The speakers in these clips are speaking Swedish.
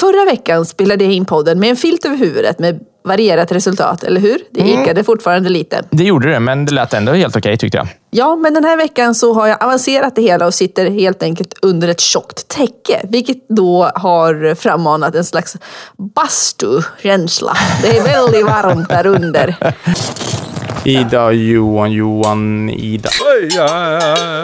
Förra veckan spelade jag in podden med en filt över huvudet med varierat resultat, eller hur? Det ekade fortfarande lite. Det gjorde det, men det lät ändå helt okej tyckte jag. Ja, men den här veckan så har jag avancerat det hela och sitter helt enkelt under ett tjockt täcke, vilket då har frammanat en slags bastu-känsla. Det är väldigt varmt där under. Ida, Johan, Johan, Ida. Oj, ja,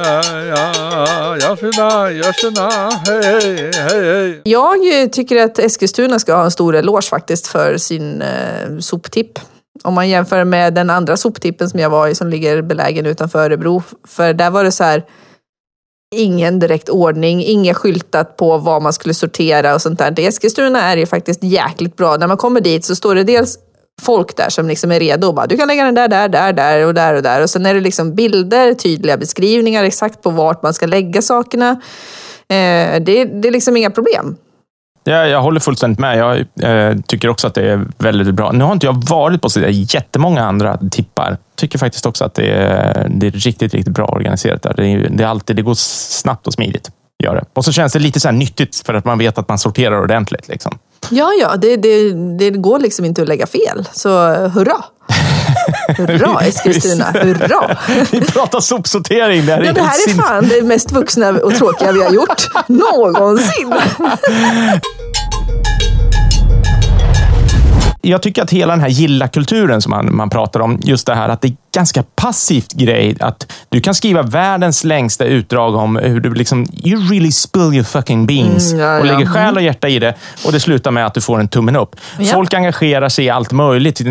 ja, ja, ja, tjena, ja, tjena, hej, hej, hej. Jag tycker att Eskilstuna ska ha en stor eloge faktiskt för sin eh, soptipp. Om man jämför med den andra soptippen som jag var i som ligger belägen utanför Örebro. För där var det så här ingen direkt ordning, inget skyltat på vad man skulle sortera och sånt där. I Eskilstuna är det faktiskt jäkligt bra. När man kommer dit så står det dels folk där som liksom är redo och bara du kan lägga den där, där, där, där och där och där. Och sen är det liksom bilder, tydliga beskrivningar exakt på vart man ska lägga sakerna. Eh, det, det är liksom inga problem. Ja, jag håller fullständigt med. Jag eh, tycker också att det är väldigt bra. Nu har inte jag varit på så jättemånga andra tippar. Tycker faktiskt också att det är, det är riktigt, riktigt bra organiserat. Där. Det, är, det, är alltid, det går snabbt och smidigt. Gör det. Och så känns det lite så nyttigt för att man vet att man sorterar ordentligt. Liksom. Ja, ja, det, det, det går liksom inte att lägga fel. Så hurra! Hurra Eskilstuna, hurra! Vi pratar sopsortering. Det här, ja, det här är fan det mest vuxna och tråkiga vi har gjort någonsin. Jag tycker att hela den här gilla-kulturen som man, man pratar om, just det här att det är ganska passivt grej. Att du kan skriva världens längsta utdrag om hur du liksom, you really spill your fucking beans mm, ja, och lägger själ och hjärta i det och det slutar med att du får en tummen upp. Ja. Folk engagerar sig i allt möjligt. Eh,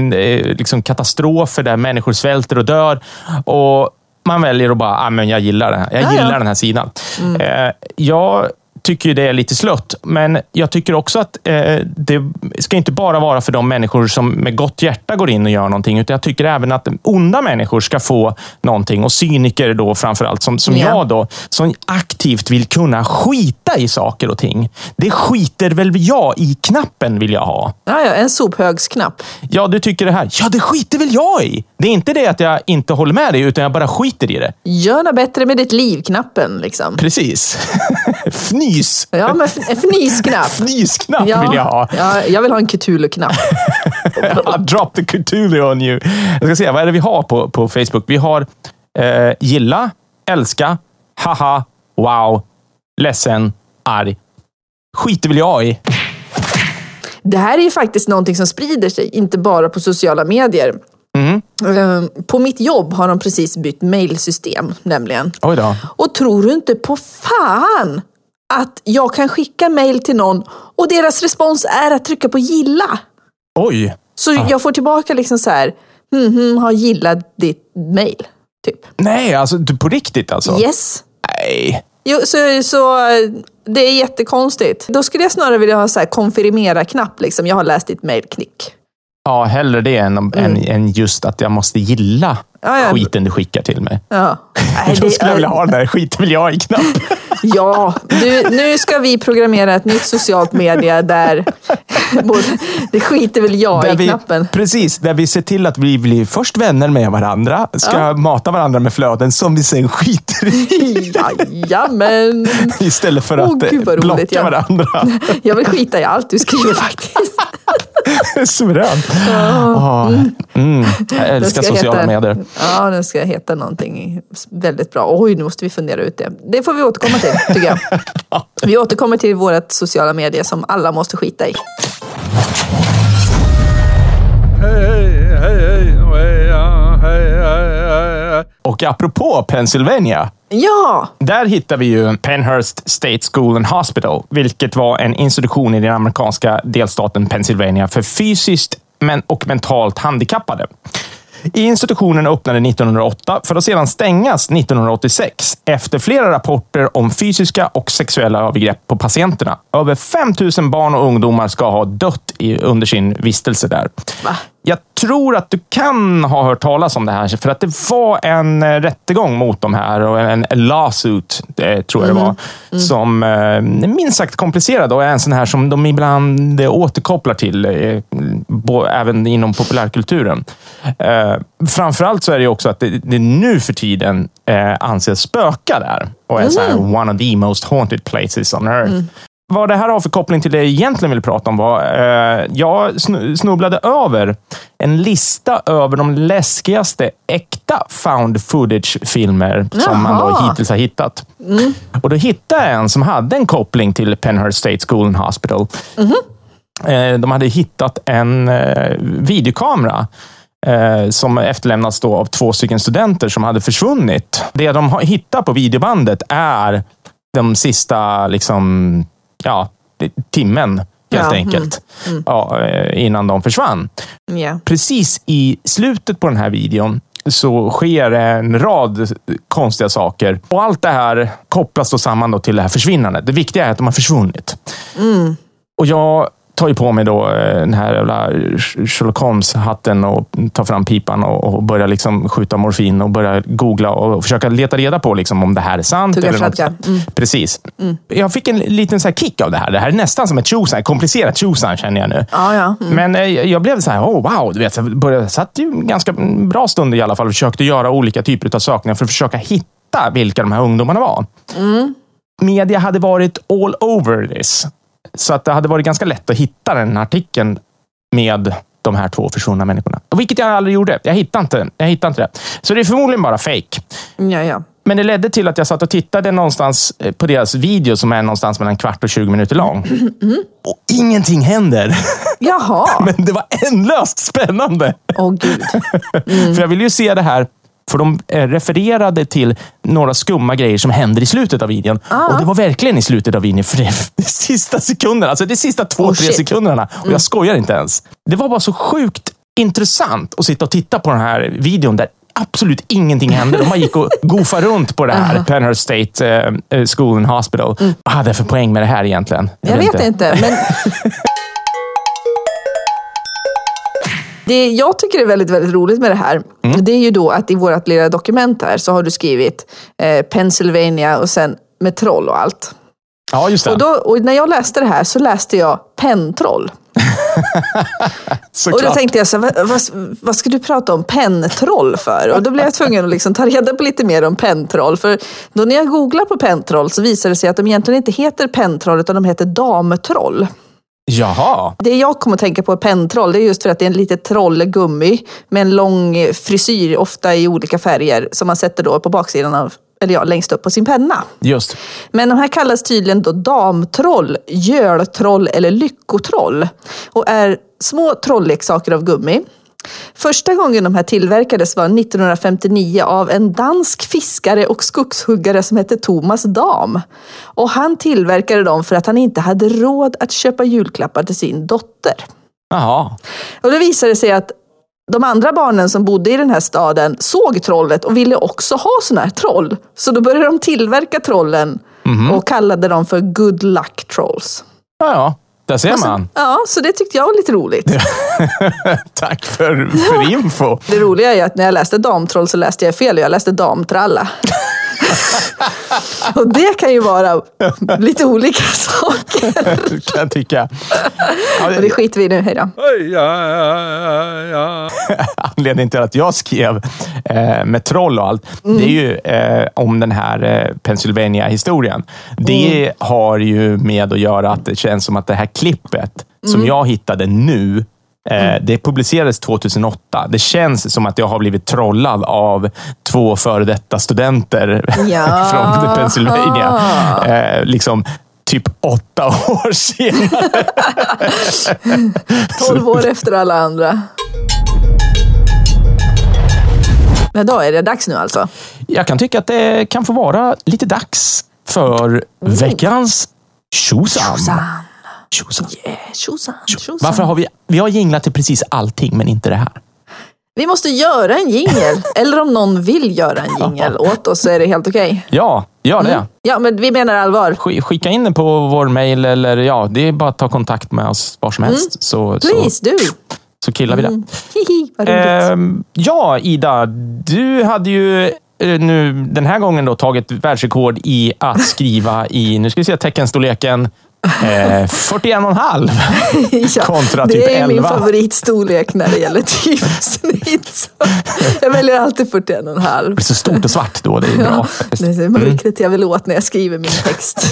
liksom katastrofer där människor svälter och dör. Och man väljer att bara, ah, men jag gillar det här. Jag gillar den här sidan. Mm. Eh, jag tycker det är lite slött. Men jag tycker också att eh, det ska inte bara vara för de människor som med gott hjärta går in och gör någonting. Utan jag tycker även att onda människor ska få någonting. Och cyniker då framförallt, som, som yeah. jag då, som aktivt vill kunna skita i saker och ting. Det skiter väl jag i knappen vill jag ha. Ja, ja, en sophögsknapp. Ja, du tycker det här. Ja, det skiter väl jag i. Det är inte det att jag inte håller med dig, utan jag bara skiter i det. Gör något bättre med ditt liv-knappen. Liksom. Precis. Fnys. Ja, men fnysknapp. fnysknapp ja, vill jag ha. Ja, jag vill ha en Cthulhu-knapp. Drop the Cthulhu on you. Jag ska se, vad är det vi har på, på Facebook? Vi har eh, gilla, älska, haha, wow, ledsen, arg. Skiter väl jag i. Det här är ju faktiskt någonting som sprider sig, inte bara på sociala medier. Mm. På mitt jobb har de precis bytt mailsystem nämligen. Oj då. Och tror du inte på fan att jag kan skicka mail till någon och deras respons är att trycka på gilla. Oj! Så ah. jag får tillbaka liksom så här, hm, hm, har gillat ditt mail. Typ. Nej, alltså på riktigt alltså? Yes. Nej. Jo, så, så det är jättekonstigt. Då skulle jag snarare vilja ha så konfirmera-knapp. Liksom. Jag har läst ditt mail, knick. Ja, hellre det än, mm. än, än just att jag måste gilla ja, ja. skiten du skickar till mig. Ja. Nej, Då skulle jag vilja ha den där skiten vill jag i knapp. Ja, du, nu ska vi programmera ett nytt socialt media där det skiter väl jag där i vi, knappen. Precis, där vi ser till att vi blir först vänner med varandra, ska ja. mata varandra med flöden som vi sen skiter i. Jajamän! Istället för oh, att Gud, blocka jag, varandra. Jag vill skita i allt du skriver faktiskt. Suveränt. Ja. Mm. Jag älskar sociala heta, medier. Ja, den ska heta någonting väldigt bra. Oj, nu måste vi fundera ut det. Det får vi återkomma till, tycker jag. Vi återkommer till vårt sociala medier som alla måste skita i. Hej, hej, hej, hej, hej, Och apropå Pennsylvania. Ja! Där hittar vi ju Penhurst State School and Hospital, vilket var en institution i den amerikanska delstaten Pennsylvania för fysiskt och mentalt handikappade. Institutionen öppnade 1908 för att sedan stängas 1986 efter flera rapporter om fysiska och sexuella övergrepp på patienterna. Över 5 000 barn och ungdomar ska ha dött under sin vistelse där. Va? Jag tror att du kan ha hört talas om det här, för att det var en eh, rättegång mot de här och en lawsuit, eh, tror jag det var, mm. Mm. som är eh, minst sagt komplicerad och är en sån här som de ibland återkopplar till, även inom populärkulturen. Framförallt så är det också att det, nu för tiden anses spöka där och är mm. så one of the most haunted places on earth. Mm. Vad det här har för koppling till det jag egentligen vill prata om var, eh, jag snu- snubblade över en lista över de läskigaste äkta found footage-filmer som man då hittills har hittat. Och då hittade jag en som hade en koppling till Penhurst State School and Hospital. Eh, de hade hittat en eh, videokamera eh, som efterlämnats då av två stycken studenter som hade försvunnit. Det de har hittat på videobandet är de sista liksom, ja, timmen, helt Ja, enkelt, Ja, eh, innan de försvann. Ja. Precis i slutet på den här videon så sker en rad konstiga saker. Och allt det här kopplas då samman då till det här försvinnandet. Det viktiga är att de har försvunnit. Och jag tar ju på mig då eh, den här jävla Sherlock Holmes-hatten och tar fram pipan och, och börjar liksom skjuta morfin och börjar googla och försöka leta reda på liksom om det här är sant. Tugga eller något. Mm. Precis. Jag fick en liten så kick av det här. Det här är nästan som ett tjosan, komplicerat tjosan känner jag nu. Ja, ja. Mm. Men eh, jag blev så här, oh, wow, du vet, jag började, satt ju ganska bra stund i alla fall och försökte göra olika typer av sökningar för att försöka hitta vilka de här ungdomarna var. Media hade varit all over this. Så att det hade varit ganska lätt att hitta den artikeln med de här två försvunna människorna. Vilket jag aldrig gjorde. Jag hittade inte, jag hittade inte det. Så det är förmodligen bara fake. ja, ja. Men det ledde till att jag satt och tittade någonstans eh, på deras video som är någonstans mellan kvart och 20 minuter lång. Och ingenting händer. Jaha. Men det var ändlöst spännande. Åh gud. För jag ville ju se det här, för de eh, refererade till några skumma grejer som händer i slutet av videon. Och det var verkligen i slutet av videon, för det de sista sekunderna. Alltså är sista två, Oh, tre shit. sekunderna. Och jag skojar inte ens. Det var bara så sjukt intressant att sitta och titta på den här videon där absolut ingenting hände. De bara gick och goofade runt på det här Penhurst State eh, School and Hospital. Vad hade jag för poäng med det här egentligen? Jag vet inte, men... Det jag tycker är väldigt, väldigt roligt med det här, det är ju då att i vårt lilla dokument här så har du skrivit eh, Pennsylvania och sen med troll och allt. Ja, just det. Och, då, och när jag läste det här så läste jag pentroll. Och då tänkte jag så här, vad, vad, vad ska du prata om pentroll för? Och då blev jag tvungen att liksom ta reda på lite mer om pentroll. För då när jag googlar på pentroll så visar det sig att de egentligen inte heter pentroll utan de heter damtroll. Jaha. Det jag kommer att tänka på är pentroll, det är just för att det är en litet trollgummi med en lång frisyr, ofta i olika färger, som man sätter då på baksidan av, eller ja, längst upp på sin penna. Just. Men de här kallas tydligen då damtroll, göltroll eller lyckotroll och är små trollleksaker av gummi. Första gången de här tillverkades var 1959 av en dansk fiskare och skogshuggare som hette Thomas Dam. Och han tillverkade dem för att han inte hade råd att köpa julklappar till sin dotter. Jaha. Och det visade sig att de andra barnen som bodde i den här staden såg trollet och ville också ha sådana här troll. Så då började de tillverka trollen och kallade dem för good luck trolls. Ja, ja. Där ser man. Ja, så det tyckte jag var lite roligt. Tack för, för info. Det roliga är att när jag läste damtroll så läste jag fel. Jag läste damtralla. och det kan ju vara lite olika saker. kan jag tycka. Ja, Och det skiter vi i nu. Hej då. Anledningen till att jag skrev eh, med troll och allt, det är ju eh, om den här eh, Pennsylvania-historien. Det har ju med att göra att det känns som att det här klippet som jag hittade nu, eh, det publicerades 2008. Det känns som att jag har blivit trollad av två före detta studenter Ja. från Pennsylvania. Eh, liksom typ åtta år senare. 12 år efter alla andra. Men då är det dags nu alltså. Jag kan tycka att det kan få vara lite dags för veckans tjosan. Tjosan. Yeah, tjosan, tjosan. Varför har vi... Vi har jinglat till precis allting, men inte det här. Vi måste göra en jingel. Eller om någon vill göra en jingel åt oss så är det helt okej. Ja, gör det. Ja, men vi menar allvar. Sk- Skicka in det på vår mail eller ja, det är bara att ta kontakt med oss var som helst. Så, så, Please, du. så killar vi det. Hihi, roligt. Ehm, ja, Ida, du hade ju eh, nu den här gången då tagit världsrekord i att skriva i, nu ska vi se teckenstorleken, Eh, 41,5 ja, kontra det typ är min 11. favoritstorlek när det gäller typsnitt. Jag väljer alltid 41,5. Det blir så stort och svart då. Det är bra. Det är mörkret jag vill åt när jag skriver min text.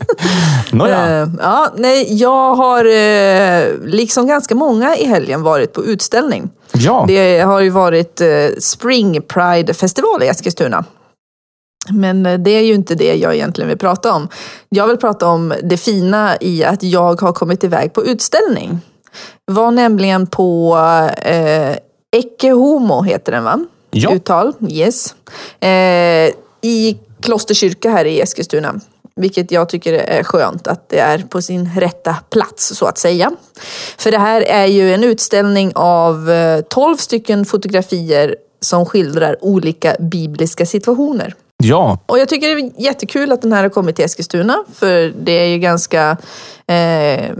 Nåja. Eh, ja, nej, jag har eh, liksom ganska många i helgen varit på utställning. Ja, Det har ju varit eh, Spring Pride festival i Eskilstuna. Men eh, det är ju inte det jag egentligen vill prata om. Jag vill prata om det fina i att jag har kommit iväg på utställning. Var nämligen på eh, Ecce Homo heter den va? Ja. Uttal, yes. Eh, I Klosterkyrka här i Eskilstuna. Vilket jag tycker är skönt att det är på sin rätta plats så att säga. För det här är ju en utställning av eh, 12 stycken fotografier som skildrar olika bibliska situationer. Ja. Och jag tycker det är jättekul att den här har kommit till Eskilstuna. För det är ju ganska eh,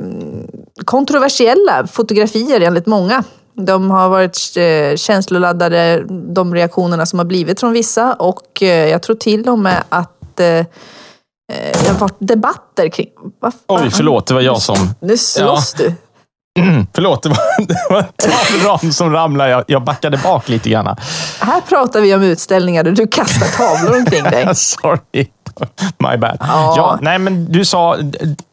kontroversiella fotografier enligt många. De har varit eh, känsloladdade, de reaktionerna som har blivit från vissa. Och eh, jag tror till och med att eh, eh, det har varit debatter kring... Fan? Oj, förlåt. Det var jag som... Nu slåss du. Förlåt, det var, det var en tavlan som ramlade. Jag, jag backade bak lite grann. Här pratar vi om utställningar och du kastar tavlor omkring dig. Sorry. My bad. Ja. Ja. nej, men du sa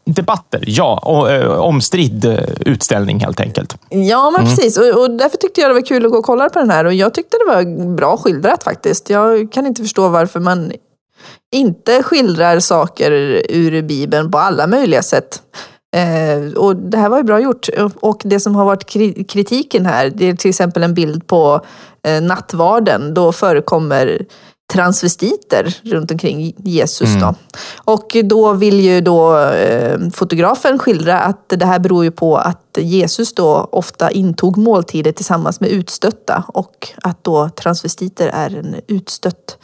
debatter. Ja, och, eh, omstridd eh, utställning helt enkelt. Ja, Mm. men precis. Och, och därför tyckte jag det var kul att gå och kolla på den här. Och jag tyckte det var bra skildrat faktiskt. Jag kan inte förstå varför man inte skildrar saker ur Bibeln på alla möjliga sätt. Eh, och det här var ju bra gjort. Och det som har varit kri- kritiken här, det är till exempel en bild på eh, nattvarden. Då förekommer transvestiter runt omkring Jesus. Då. Och då vill ju då eh, fotografen skildra att det här beror ju på att Jesus då ofta intog måltider tillsammans med utstötta och att då transvestiter är en utstött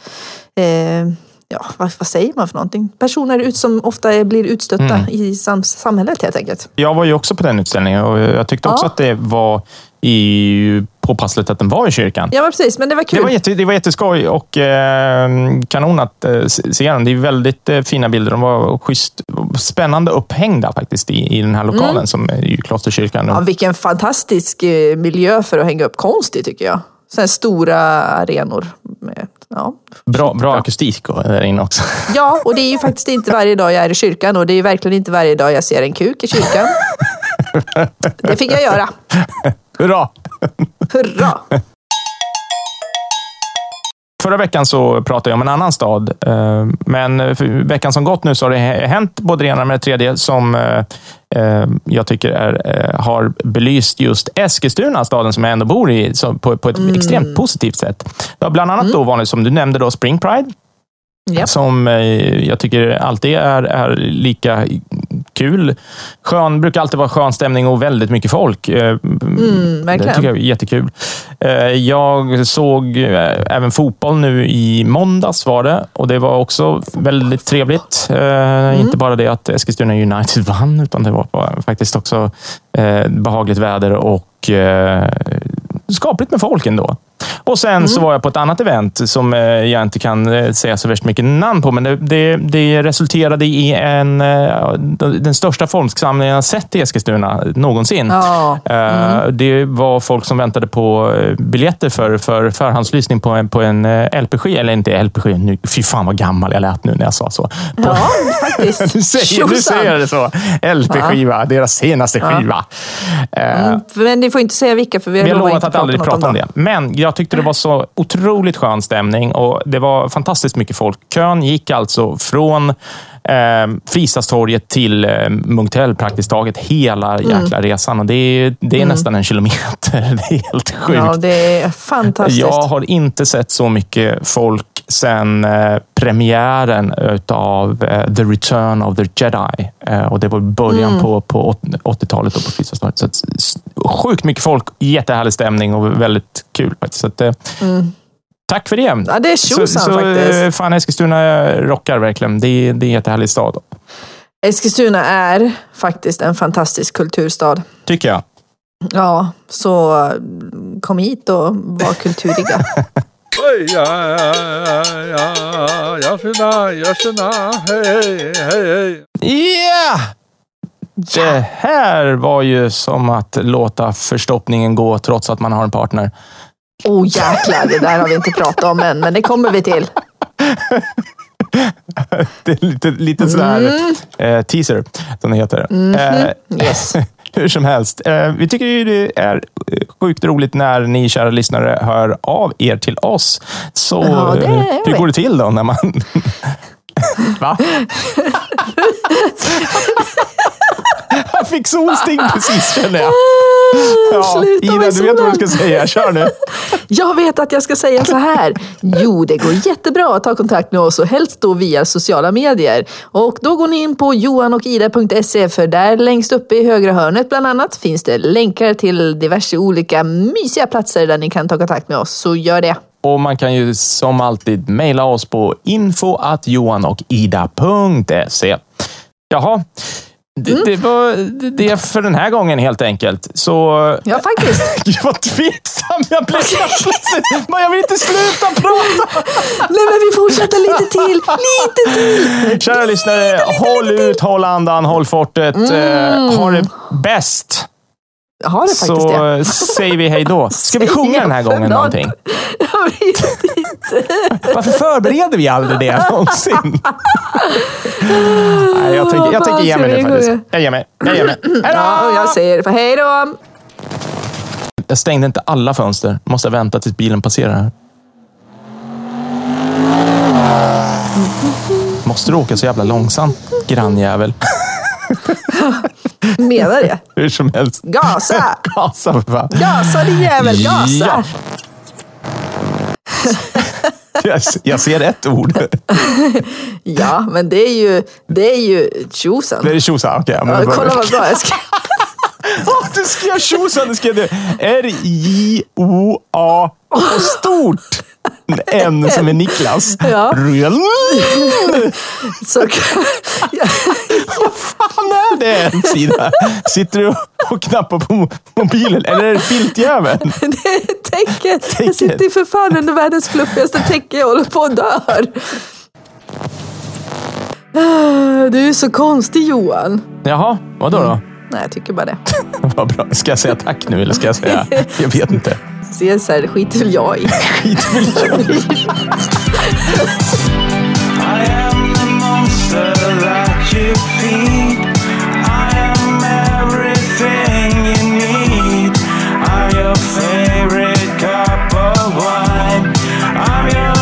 Ja, vad, vad säger man för någonting? Personer ut, som ofta blir utstötta i sam, samhället helt enkelt. Jag var ju också på den utställningen och jag tyckte också Ja. att det var i, påpassligt att den var i kyrkan. Ja, precis. Men det var kul. Det var, jätte, det var jätteskoj och eh, kanon att eh, se den. Det är väldigt eh, fina bilder. De var schysst, spännande upphängda faktiskt i, i den här lokalen som är ju Klosterkyrkan. Ja, vilken fantastisk eh, miljö för att hänga upp konst i tycker jag. Här stora arenor. Med, ja. Bra, bra akustik där inne också. ja, och det är ju faktiskt inte varje dag jag är i kyrkan och det är ju verkligen inte varje dag jag ser en kuk i kyrkan. Det fick jag göra. Hurra! Hurra! Förra veckan så pratade jag om en annan stad, eh, men veckan som gått nu så har det hänt både det ena med det tredje som eh, eh, jag tycker är, har belyst just Eskilstuna, staden som jag ändå bor i, på, på ett extremt positivt sätt. Det har bland annat då vanligt, som du nämnde, då, Spring Pride, Japp. som jag tycker alltid är, är lika kul. Skön, brukar alltid vara skön stämning och väldigt mycket folk. Det verkligen. tycker jag är jättekul. Eh, Jag såg eh, även fotboll nu i måndags var det och det var också väldigt trevligt. Eh, Inte bara det att Eskilstuna United vann, utan det var faktiskt också eh, behagligt väder och skapligt med folk ändå. Och sen så var jag på ett annat event som eh, jag inte kan eh, säga så värst mycket namn på, men det, det, det resulterade i en, eh, den största folksamlingen jag sett i Eskilstuna någonsin. Ja. Eh, Det var folk som väntade på biljetter för, för förhandslyssning på en, på en LP-skiva. Eller inte LP-skiva, nu- fy fan vad gammal jag lät nu när jag sa så. På, Ja, faktiskt. nu säger, jag det så. LP-skiva, deras senaste skiva. Mm, Men ni får inte säga vilka för vi har, vi har lovat att aldrig prata om det. Men jag tyckte det var så otroligt skön stämning och det var fantastiskt mycket folk. Kön gick alltså från eh, Fristadstorget till eh, Munktell praktiskt taget hela Mm. jäkla resan. Och det är, det är nästan en kilometer. Det är helt sjukt. Ja, det är fantastiskt. Jag har inte sett så mycket folk sedan eh, premiären av eh, The Return of the Jedi. Eh, och det var början Mm. på, på åt- 80-talet och på Fristadstorget. Så sjukt mycket folk, jättehärlig stämning och väldigt kul faktiskt. Så att, eh, Tack för det. Ja, det är så, tjosan så faktiskt. eh, fan, Eskilstuna rockar verkligen. Det, är- det är en jättehärlig stad, Eskilstuna är faktiskt en fantastisk kulturstad. tycker jag. Ja, så kom hit och var kulturiga. Ja. Yeah! Det här var ju som att låta förstoppningen gå trots att man har en partner. Oh jäklar, det där har vi inte pratat om än, men det kommer vi till. Det är lite, lite sån här eh, teaser, som det heter. Eh, Yes. hur som helst. Eh, vi tycker ju det är eh, sjukt roligt när ni kära lyssnare hör av er till oss. Så Ja, det eh, hur vi. går det till då när man... Va? Jag fick solsting precis känner jag. Ja, Sluta Ida, du vet vad du ska säga. Kör nu. Jag vet att jag ska säga så här. Jo, det går jättebra att ta kontakt med oss och helst då via sociala medier. Och då går ni in på johanochida.se för där längst uppe i högra hörnet bland annat finns det länkar till diverse olika mysiga platser där ni kan ta kontakt med oss. Så gör det. Och man kan ju som alltid mejla oss på info att johanochida.se. Jaha, Mm. det var det för den här gången helt enkelt. Så... Ja, faktiskt. Gud vad tveksam jag blev helt plötsligt. Men jag vill inte sluta prata. Nej, men vi fortsätter lite till. Lite till. Kära lyssnare, håll ut, håll andan, håll fortet. Mm. Eh, ha det bäst. Har det faktiskt Så det. säger vi hej då. Ska vi sjunga den här gången någonting? Varför förbereder vi aldrig det någonsin? Nej, jag tänker, jag tänker ge mig nu faktiskt. Jag ger mig. Jag ger mig. Hej Ja, och jag säger för hej då. Jag stängde inte alla fönster. Måste vänta tills bilen passerar. Måste du åka så jävla långsamt, grannjävel? Menar det. Hur som helst. Gasa! Gasa för fan. Gasa din jävel, gasa! Ja. Jag, jag ser ett ord. Ja, men det är ju, det är ju tjosan. Det är tjosa. Okej, men Ja, kolla vad bra jag ska... Åh, du skrev tjosan! Du skrev det. R-J-O-A och stort. N som är Niklas. Ja. Rull. Så, ja, Vad fan är det ens? Sitter du och knappar på mobilen eller är det filtjäveln? Täcket. Jag sitter ju för fan under världens fluffigaste täcke. Jag håller på att dör. Ah, Du är så konstig Johan. Jaha, vadå då? Nej, jag tycker bara det. Vad bra. Ska jag säga tack nu eller ska jag säga... Jag vet inte. Ses här, det skiter väl jag i. Skit väl jag i. I'm your